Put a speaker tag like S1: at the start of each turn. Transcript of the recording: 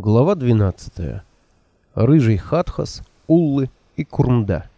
S1: Глава 12. Рыжий Хатхас, Уллы и Курмда.